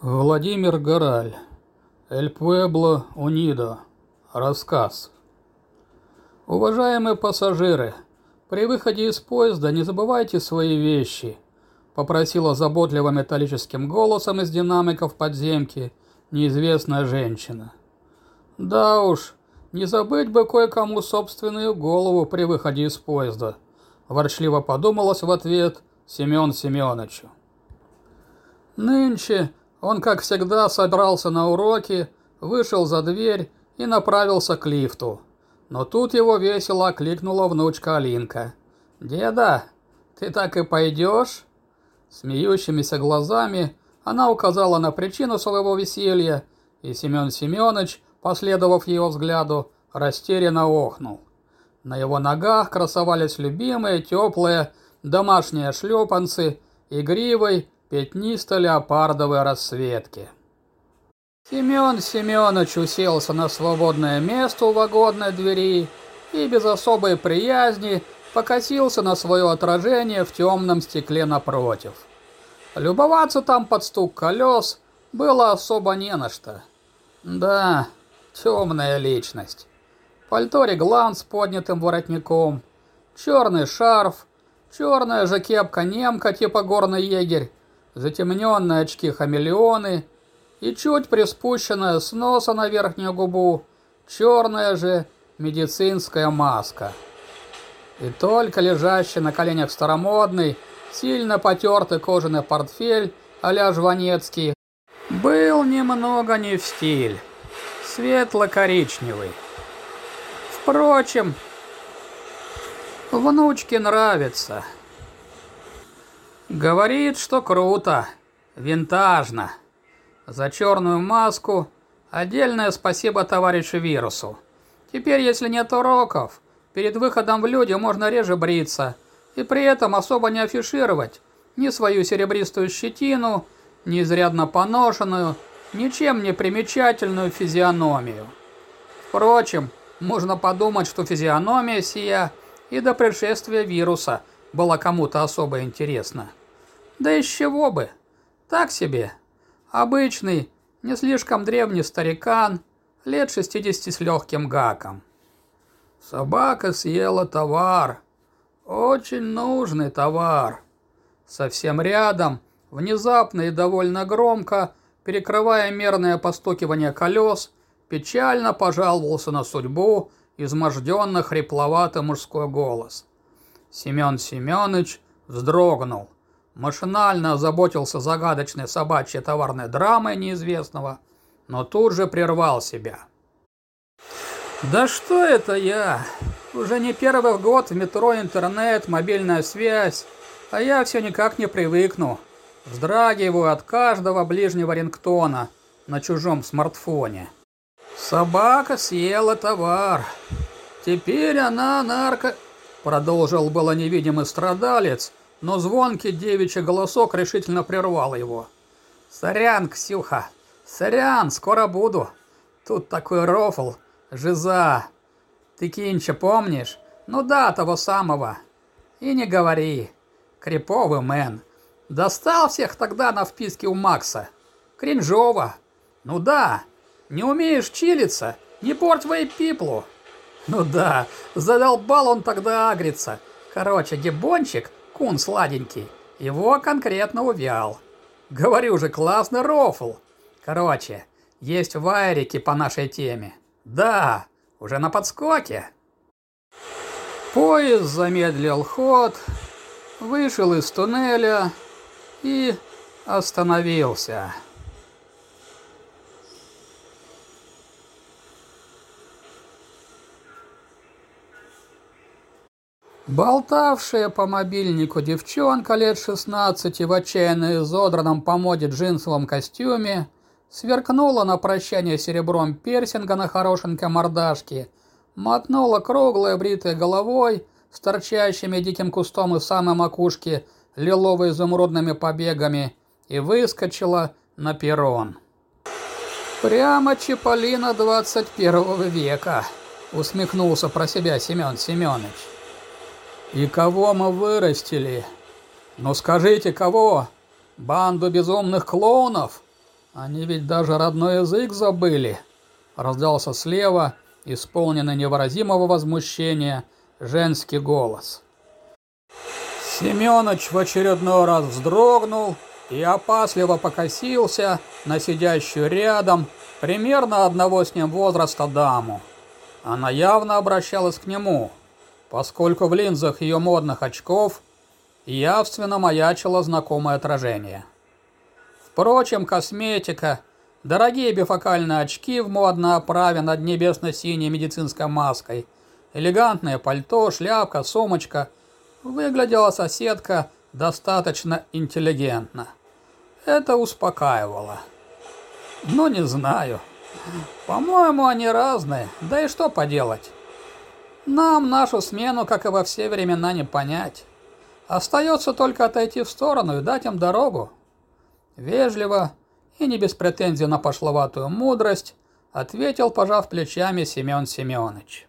Владимир Гораль. Эль Пуэбло Унидо. Рассказ. Уважаемые пассажиры, при выходе из поезда не забывайте свои вещи, попросила заботливо металлическим голосом из динамиков подземки неизвестная женщина. Да уж, не забыть бы кое-кому собственную голову при выходе из поезда, ворчливо подумалось в ответ Семен Семеновичу. Нынче он, как всегда, собрался на уроки, вышел за дверь и направился к лифту. Но тут его весело окликнула внучка Алинка. «Деда, ты так и пойдешь?» Смеющимися глазами она указала на причину своего веселья, и Семен Семенович, последовав его взгляду, растерянно охнул. На его ногах красовались любимые теплые домашние шлепанцы, игривой, пятнисто-леопардовой расцветки. Семен Семенович уселся на свободное место у вагонной двери и без особой приязни покосился на свое отражение в темном стекле напротив. Любоваться там под стук колес было особо не на что. Да, темная личность. Пальто реглан с поднятым воротником, черный шарф, черная же кепка-немка типа горный егерь, затемненные очки-хамелеоны и чуть приспущенная с носа на верхнюю губу черная же медицинская маска. И только лежащий на коленях старомодный, сильно потертый кожаный портфель а-ля Жванецкий был немного не в стиль, светло-коричневый. Впрочем, внучке нравится. Говорит, что круто, винтажно. За черную маску отдельное спасибо товарищу Вирусу. Теперь, если нет уроков, перед выходом в люди можно реже бриться и при этом особо не афишировать ни свою серебристую щетину, ни изрядно поношенную, ничем не примечательную физиономию. Впрочем, можно подумать, что физиономия сия и до пришествия вируса была кому-то особо интересна. Да из чего бы? Так себе. Обычный, не слишком древний старикан, лет 60 с легким гаком. Собака съела товар. Очень нужный товар. Совсем рядом, внезапно и довольно громко, перекрывая мерное постукивание колес, печально пожаловался на судьбу изможденно хрипловатый мужской голос. Семен Семенович вздрогнул машинально озаботился загадочной собачьей товарной драмой неизвестного, но тут же прервал себя. «Да что это я? Уже не первый год в метро интернет, мобильная связь, а я все никак не привыкну. Вздрагиваю от каждого ближнего рингтона на чужом смартфоне. Собака съела товар. Теперь она нарко...» Продолжил было невидимый страдалец, но звонкий девичий голосок решительно прервал его. «Сорян, Ксюха! Сорян, скоро буду! Тут такой рофл, жиза! Ты Кинча помнишь? Ну да, того самого! И не говори! Криповый мэн! Достал всех тогда на вписке у Макса! Кринжово! Ну да! Не умеешь чилиться? Не порть вейпиплу!» «Ну да, задолбал он тогда агриться! Короче, гибончик кун сладенький, его конкретно увял. Говорю же, классный рофл. Короче, есть вайрики по нашей теме. Да, уже на подскоке. Поезд замедлил ход, вышел из туннеля и остановился. Болтавшая по мобильнику девчонка лет 16 в отчаянно изодранном по моде джинсовом костюме сверкнула на прощание серебром персинга на хорошенькой мордашке, мотнула круглой бритой головой с торчащими диким кустом и самой макушки лилово-изумрудными побегами и выскочила на перрон. «Прямо Чиполлино 21 века», — усмехнулся про себя Семен Семенович. И кого мы вырастили? Ну скажите, кого? Банду безумных клоунов? Они ведь даже родной язык забыли!» Раздался слева, исполненный невыразимого возмущения, женский голос. Семёныч в очередной раз вздрогнул и опасливо покосился на сидящую рядом примерно одного с ним возраста даму. Она явно обращалась к нему, поскольку в линзах ее модных очков явственно маячило знакомое отражение. Впрочем, косметика, дорогие бифокальные очки в модной оправе над небесно-синей медицинской маской, элегантное пальто, шляпка, сумочка – выглядела соседка достаточно интеллигентно. Это успокаивало. Ну, не знаю. По-моему, они разные. Да и что поделать? Нам нашу смену, как и во все времена, не понять. Остается только отойти в сторону и дать им дорогу. Вежливо и не без претензий на пошловатую мудрость, ответил, пожав плечами Семен Семенович.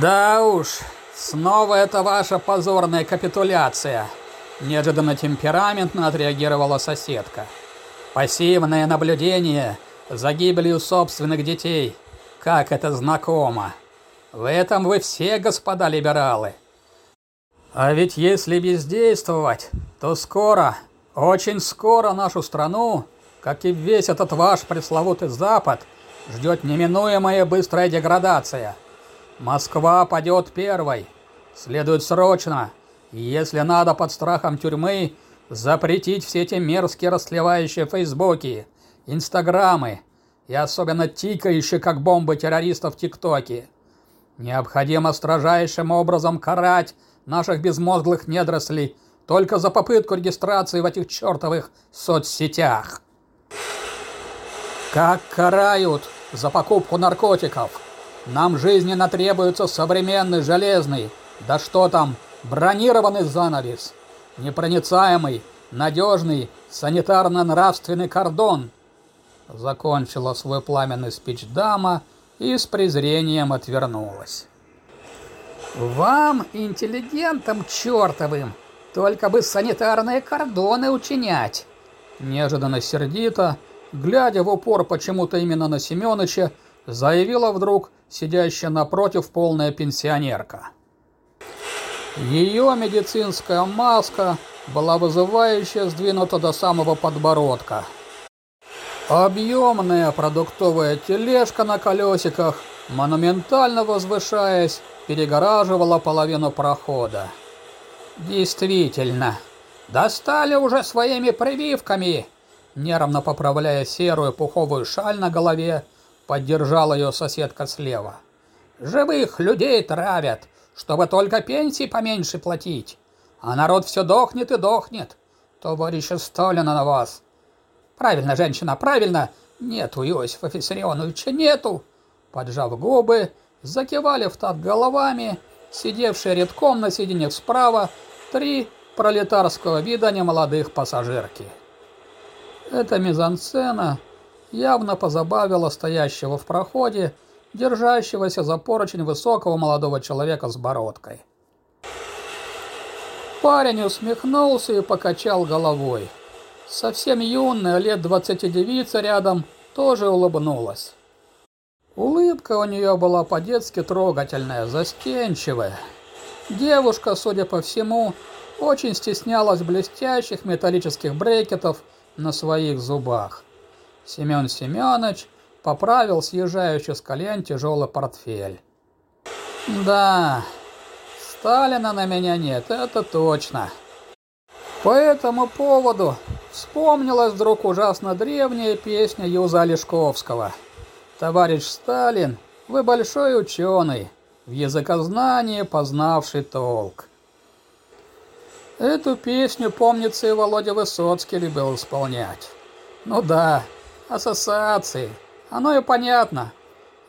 Да уж, снова это ваша позорная капитуляция. Неожиданно темпераментно отреагировала соседка. Пассивное наблюдение за гибелью собственных детей. Как это знакомо. В этом вы все, господа либералы. А ведь если бездействовать, то скоро, очень скоро нашу страну, как и весь этот ваш пресловутый Запад, ждет неминуемая быстрая деградация. Москва падет первой. Следует срочно, если надо под страхом тюрьмы, запретить все эти мерзкие расслевающие фейсбуки, инстаграмы и особенно тикающие как бомбы террористов ТикТоки. Необходимо строжайшим образом карать наших безмозглых недорослей только за попытку регистрации в этих чертовых соцсетях. Как карают за покупку наркотиков? Нам жизненно требуется современный железный, да что там, бронированный занавес, непроницаемый, надежный санитарно-нравственный кордон. Закончила свой пламенный спич дама и с презрением отвернулась. Вам, интеллигентам чертовым, только бы санитарные кордоны учинять. Неожиданно сердито, глядя в упор почему-то именно на Семёныча, заявила вдруг сидящая напротив полная пенсионерка. Ее медицинская маска была вызывающе сдвинута до самого подбородка. Объемная продуктовая тележка на колесиках, монументально возвышаясь, перегораживала половину прохода. Действительно, достали уже своими прививками. Нервно поправляя серую пуховую шаль на голове, поддержала ее соседка слева. Живых людей травят, чтобы только пенсии поменьше платить. А народ все дохнет и дохнет. Товарища Сталина на вас. Правильно, женщина, правильно. Нету Иосифа Виссарионовича, нету. Поджав губы, закивали в так головами, сидевшие редком на сиденьях справа, три пролетарского вида немолодых пассажирки. Эта мизансцена явно позабавила стоящего в проходе держащегося за поручень высокого молодого человека с бородкой. Парень усмехнулся и покачал головой. Совсем юная, лет двадцати девица рядом, тоже улыбнулась. Улыбка у нее была по-детски трогательная, застенчивая. Девушка, судя по всему, очень стеснялась блестящих металлических брекетов на своих зубах. Семен Семенович поправил съезжающий с колен тяжелый портфель. Да, Сталина на меня нет, это точно. По этому поводу вспомнилась вдруг ужасно древняя песня Юза Лешковского. «Товарищ Сталин, вы большой ученый, в языкознании познавший толк». Эту песню, помнится, и Володя Высоцкий любил исполнять. Ну да, ассоциации – оно и понятно,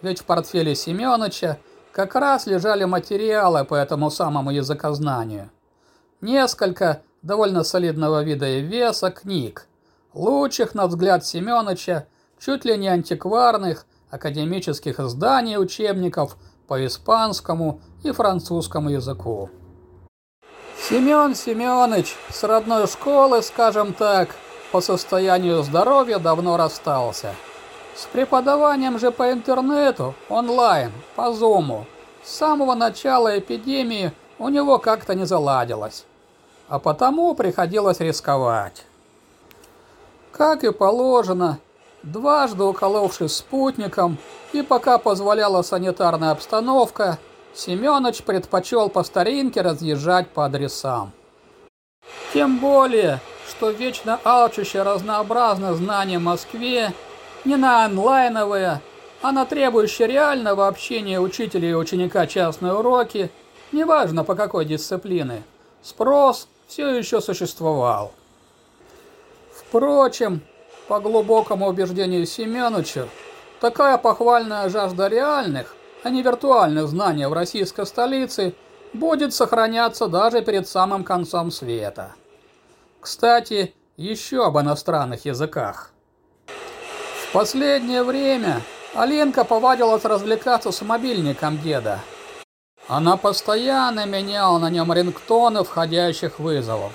ведь в портфеле Семёныча как раз лежали материалы по этому самому языкознанию. Несколько довольно солидного вида и веса книг, лучших, на взгляд Семёныча, чуть ли не антикварных академических изданий учебников по испанскому и французскому языку. Семен Семенович с родной школы, скажем так, по состоянию здоровья давно расстался. С преподаванием же по интернету, онлайн, по зуму, с самого начала эпидемии у него как-то не заладилось. А потому приходилось рисковать. Как и положено, дважды уколовшись спутником, и пока позволяла санитарная обстановка, Семёныч предпочел по старинке разъезжать по адресам. Тем более, что вечно алчущее разнообразное знание Москве не на онлайновые, а на требующие реального общения учителя и ученика частные уроки, неважно по какой дисциплины, спрос все еще существовал. Впрочем, по глубокому убеждению Семеновича, такая похвальная жажда реальных, а не виртуальных знаний в российской столице будет сохраняться даже перед самым концом света. Кстати, еще об иностранных языках. В последнее время Алинка повадилась развлекаться с мобильником деда. Она постоянно меняла на нем рингтоны входящих вызовов.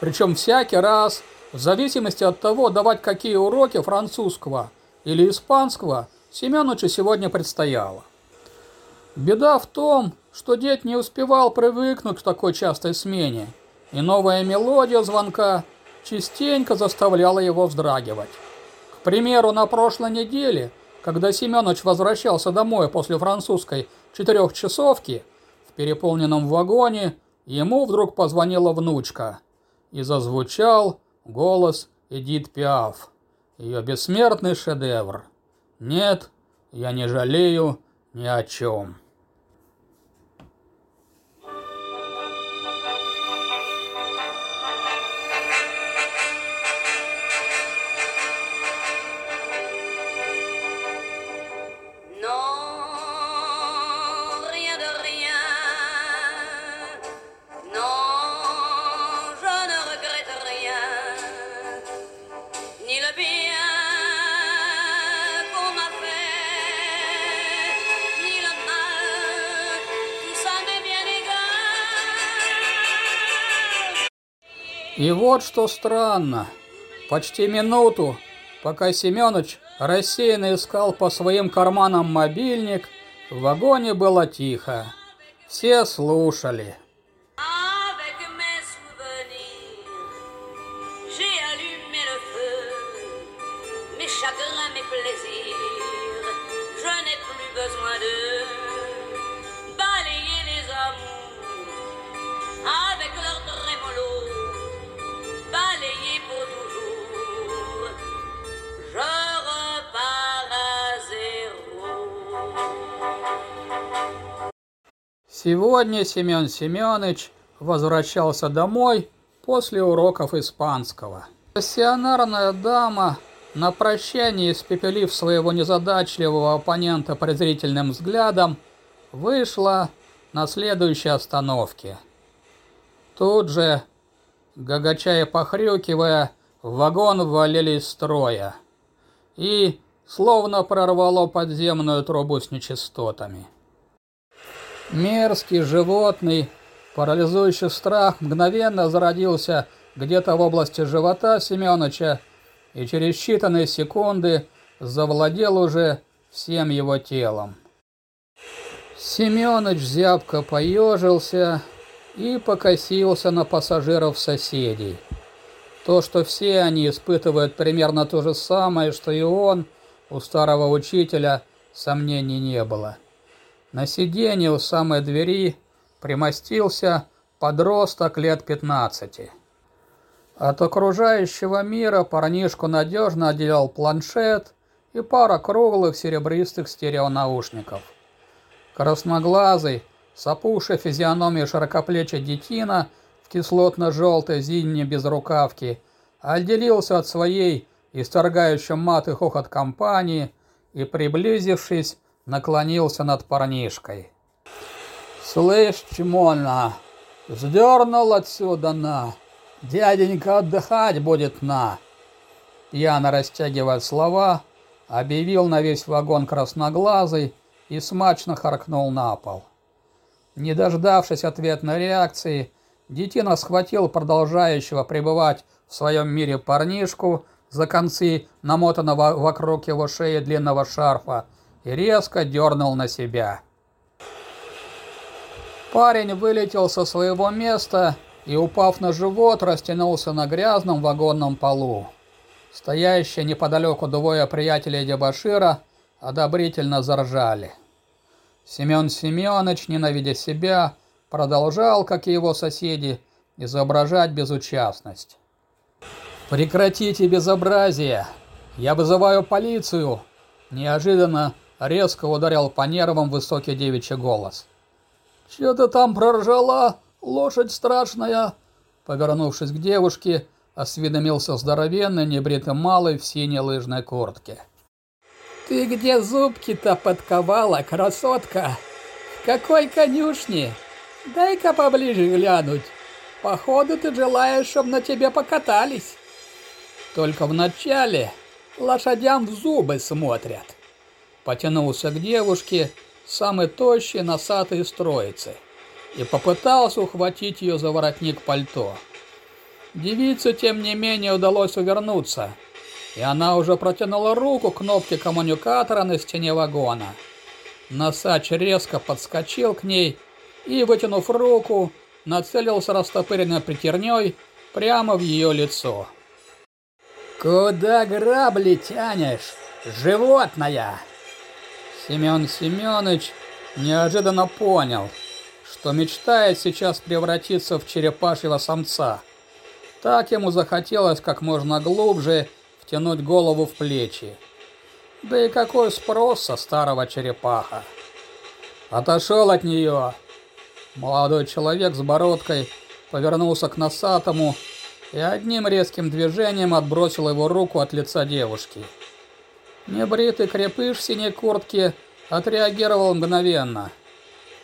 Причем всякий раз – в зависимости от того, давать какие уроки французского или испанского Семеновичу сегодня предстояло. Беда в том, что дед не успевал привыкнуть к такой частой смене, и новая мелодия звонка частенько заставляла его вздрагивать. К примеру, на прошлой неделе, когда Семенович возвращался домой после французской четырехчасовки, в переполненном вагоне ему вдруг позвонила внучка и зазвучал голос Эдит Пиаф, ее бессмертный шедевр. Нет, я не жалею ни о чем. Вот что странно. Почти минуту, пока Семёныч рассеянно искал по своим карманам мобильник, в вагоне было тихо. Все слушали. Сегодня Семен Семенович возвращался домой после уроков испанского. Пассионарная дама, на прощание испепелив своего незадачливого оппонента презрительным взглядом, вышла на следующей остановке. Тут же, гагача и похрюкивая, в вагон ввалились строя и словно прорвало подземную трубу с нечистотами. Мерзкий, животный, парализующий страх мгновенно зародился где-то в области живота Семёныча и через считанные секунды завладел уже всем его телом. Семёныч зябко поежился и покосился на пассажиров соседей. То, что все они испытывают примерно то же самое, что и он, у старого учителя сомнений не было. На сиденье у самой двери примостился подросток лет 15. От окружающего мира парнишку надежно отделял планшет и пара круглых серебристых стереонаушников. Красноглазый, с опухшей физиономией широкоплечий детина в кислотно-желтой зимней безрукавке отделился от своей исторгающей мат и хохот компании и, приблизившись, наклонился над парнишкой. «Слышь, Чмона, сдернул отсюда на! Дяденька отдыхать будет на!» Пьяно растягивая слова, объявил на весь вагон красноглазый и смачно харкнул на пол. Не дождавшись ответной реакции, детина схватил продолжающего пребывать в своем мире парнишку за концы намотанного вокруг его шеи длинного шарфа и резко дернул на себя. Парень вылетел со своего места и, упав на живот, растянулся на грязном вагонном полу. Стоящие неподалеку двое приятелей Дебашира одобрительно заржали. Семен Семенович, ненавидя себя, продолжал, как и его соседи, изображать безучастность. «Прекратите безобразие! Я вызываю полицию!» Неожиданно резко ударил по нервам высокий девичий голос. «Чё ты там проржала, лошадь страшная?» Повернувшись к девушке, осведомился здоровенный, небритый малый в синей лыжной куртке. «Ты где зубки-то подковала, красотка? В какой конюшне? Дай-ка поближе глянуть. Походу ты желаешь, чтобы на тебе покатались. Только вначале лошадям в зубы смотрят». Потянулся к девушке самый тощий носатый из и попытался ухватить ее за воротник пальто. Девице, тем не менее, удалось увернуться – и она уже протянула руку к кнопке коммуникатора на стене вагона. Носач резко подскочил к ней и, вытянув руку, нацелился растопыренной притерней прямо в ее лицо. «Куда грабли тянешь, животное?» Семен Семенович неожиданно понял, что мечтает сейчас превратиться в черепашьего самца. Так ему захотелось как можно глубже втянуть голову в плечи. Да и какой спрос со старого черепаха? Отошел от нее. Молодой человек с бородкой повернулся к носатому и одним резким движением отбросил его руку от лица девушки. Небритый крепыш в синей куртке отреагировал мгновенно.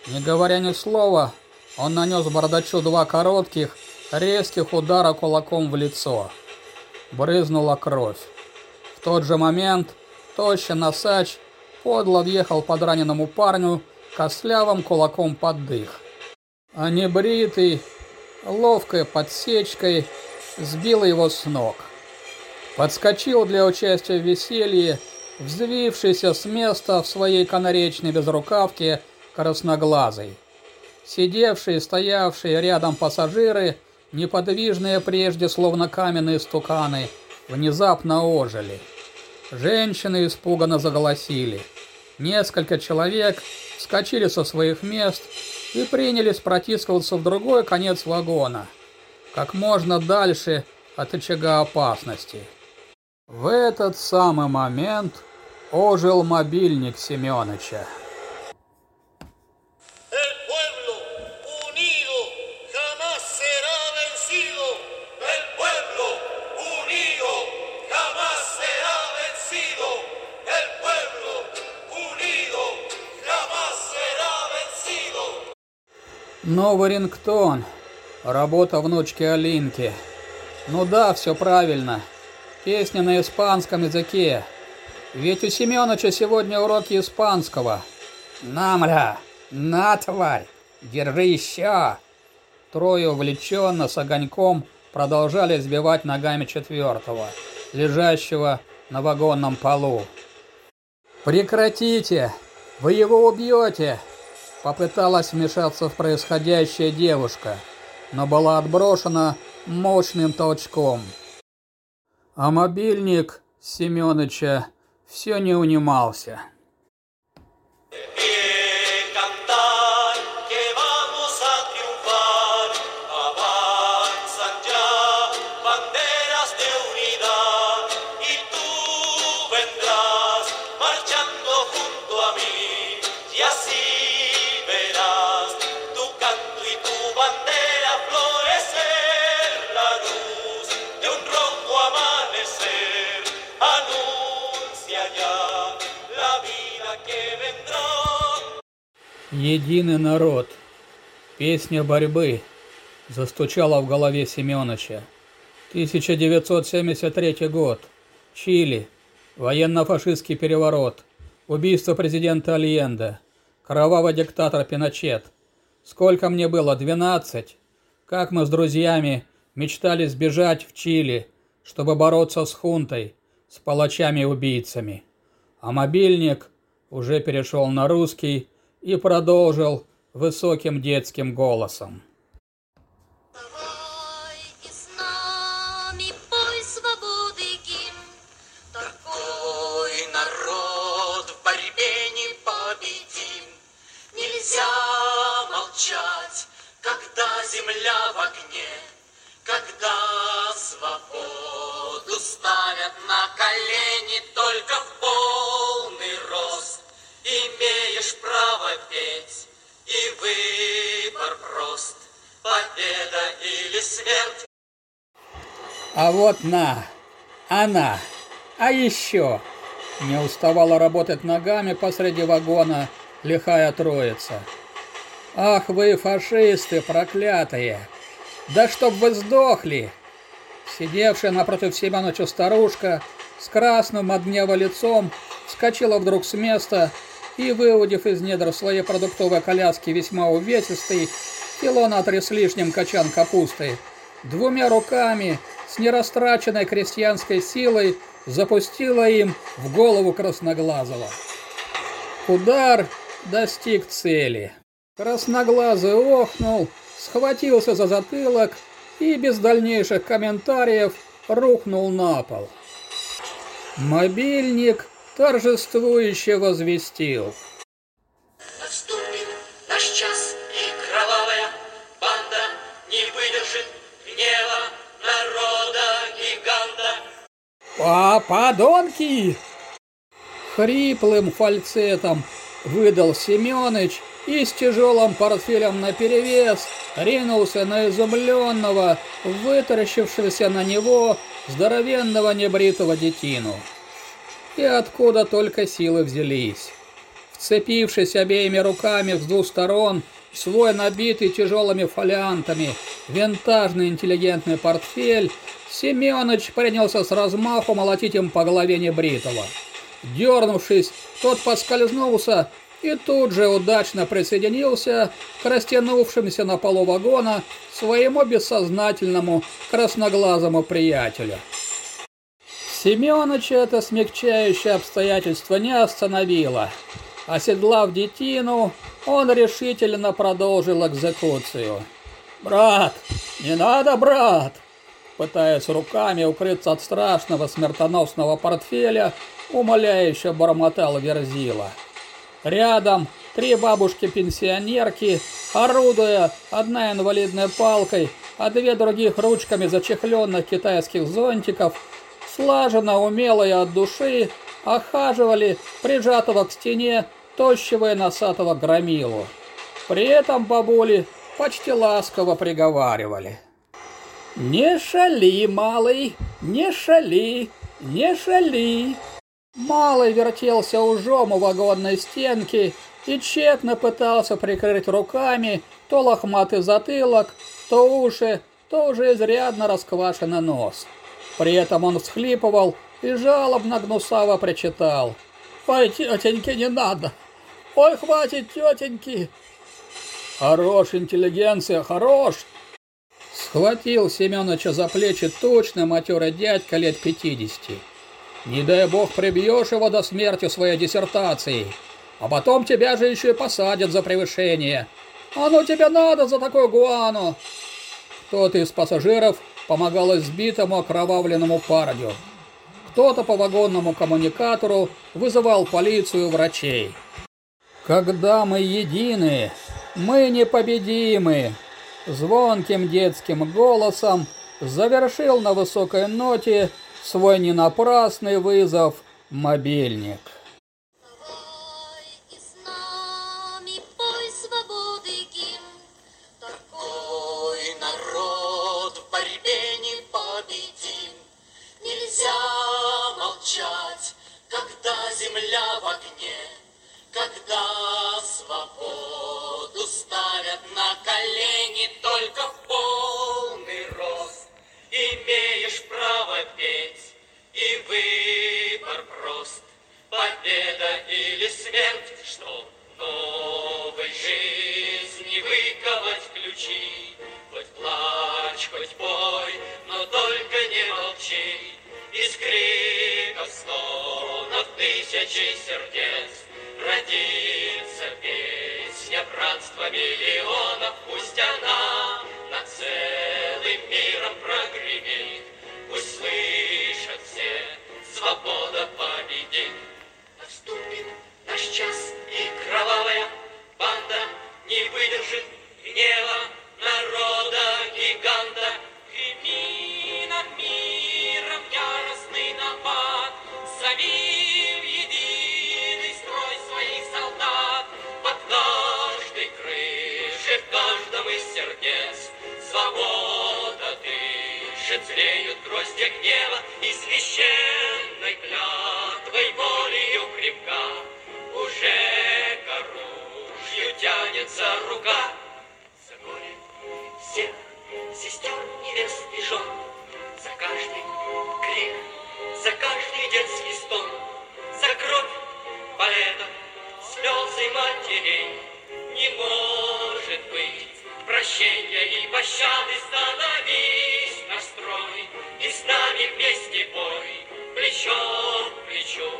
Не говоря ни слова, он нанес бардачу два коротких, резких удара кулаком в лицо брызнула кровь. В тот же момент тощий носач подло въехал под раненому парню костлявым кулаком под дых. А небритый, ловкой подсечкой сбил его с ног. Подскочил для участия в веселье, взвившийся с места в своей канаречной безрукавке красноглазый. Сидевшие стоявшие рядом пассажиры – неподвижные прежде, словно каменные стуканы, внезапно ожили. Женщины испуганно заголосили. Несколько человек вскочили со своих мест и принялись протискиваться в другой конец вагона, как можно дальше от очага опасности. В этот самый момент ожил мобильник Семёныча. Новый рингтон. Работа внучки Алинки. Ну да, все правильно. Песня на испанском языке. Ведь у Семёныча сегодня уроки испанского. На, мля, на, тварь, держи еще. Трое увлеченно с огоньком продолжали сбивать ногами четвертого, лежащего на вагонном полу. «Прекратите! Вы его убьете!» Попыталась вмешаться в происходящее девушка, но была отброшена мощным толчком. А мобильник Семёныча все не унимался. Единый народ. Песня борьбы. Застучала в голове Семёныча. 1973 год. Чили. Военно-фашистский переворот. Убийство президента Альенде. Кровавый диктатор Пиночет. Сколько мне было? 12. как мы с друзьями мечтали сбежать в Чили, чтобы бороться с хунтой, с палачами и убийцами. А мобильник уже перешел на русский и продолжил высоким детским голосом. А вот на, она, а еще не уставала работать ногами посреди вагона лихая троица. Ах вы, фашисты проклятые! Да чтоб вы сдохли! Сидевшая напротив Семеновича старушка с красным от гнева лицом вскочила вдруг с места и, выудив из недр своей продуктовой коляски весьма увесистый, кило на три с лишним качан капусты, двумя руками с нерастраченной крестьянской силой запустила им в голову Красноглазого. Удар достиг цели. Красноглазый охнул, схватился за затылок и без дальнейших комментариев рухнул на пол. Мобильник торжествующе возвестил. Гиганта. «А, подонки!» Хриплым фальцетом выдал Семёныч и с тяжелым портфелем наперевес ринулся на изумленного, вытаращившегося на него здоровенного небритого детину. И откуда только силы взялись. Вцепившись обеими руками с двух сторон свой набитый тяжелыми фолиантами винтажный интеллигентный портфель, Семёныч принялся с размаху молотить им по голове небритого. Дернувшись, тот поскользнулся и тут же удачно присоединился к растянувшимся на полу вагона своему бессознательному красноглазому приятелю. Семёныча это смягчающее обстоятельство не остановило. Оседлав детину, он решительно продолжил экзекуцию. «Брат! Не надо, брат!» Пытаясь руками укрыться от страшного смертоносного портфеля, умоляюще бормотал Верзила. Рядом три бабушки-пенсионерки, орудуя одна инвалидной палкой, а две других ручками зачехленных китайских зонтиков, слаженно, умело и от души охаживали прижатого к стене тощего и носатого громилу. При этом бабули почти ласково приговаривали. «Не шали, малый, не шали, не шали!» Малый вертелся ужом у вагонной стенки и тщетно пытался прикрыть руками то лохматый затылок, то уши, то уже изрядно расквашенный нос. При этом он всхлипывал и жалобно гнусаво причитал. «Ой, тетеньки, не надо! Ой, хватит, тетеньки!» «Хорош, интеллигенция, хорош!» Схватил Семеновича за плечи точно матерый дядька лет пятидесяти. Не дай бог прибьешь его до смерти своей диссертацией, а потом тебя же еще и посадят за превышение. А ну тебе надо за такую гуану!» Кто-то из пассажиров помогал избитому окровавленному парню. Кто-то по вагонному коммуникатору вызывал полицию врачей. «Когда мы едины, мы непобедимы!» Звонким детским голосом завершил на высокой ноте свой ненапрасный вызов мобильник. Может быть. Прощения и пощады Становись на строй и с нами вместе бой. Плечо к плечу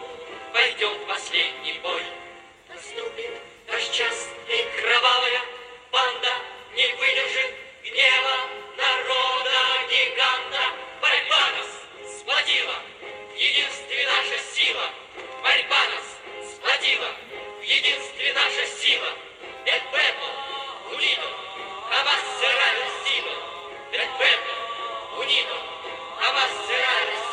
пойдем последний бой. Наступит наш час, и кровавая банда Не выдержит гнева народа гиганта. Борьба нас сплотила, в единстве наша сила. Борьба нас сплотила, в единстве наша сила. Pueblo unido, jamás será vencido. Del pueblo unido, jamás será vencido.